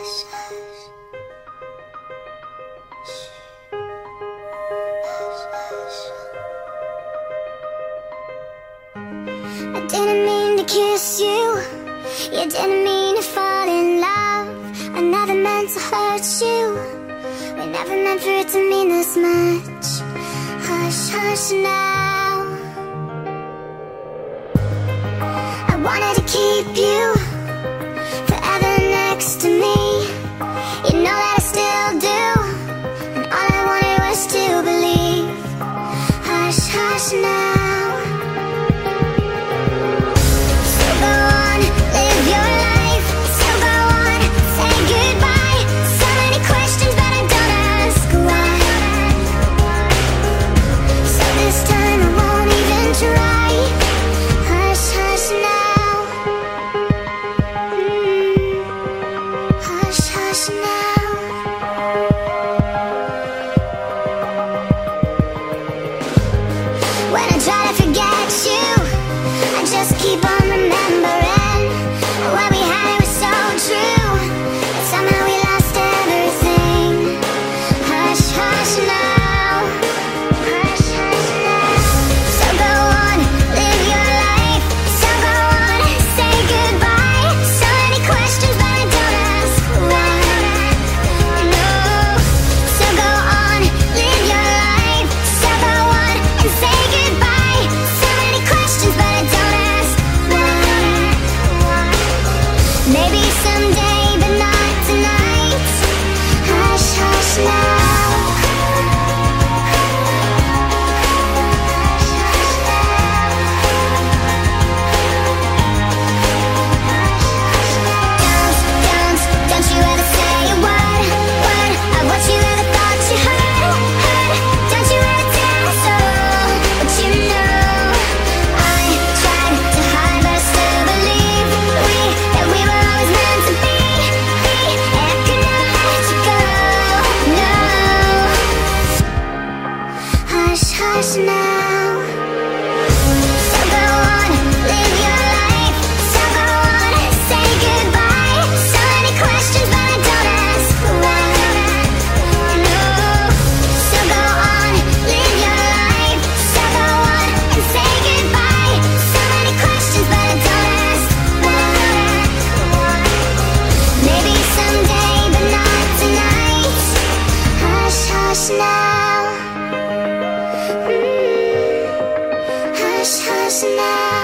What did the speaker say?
I didn't mean to kiss you. You didn't mean to fall in love. I never meant to hurt you. We never meant for it to mean this much. Hush, hush now. I wanted to keep you. Krishna hush now Just now.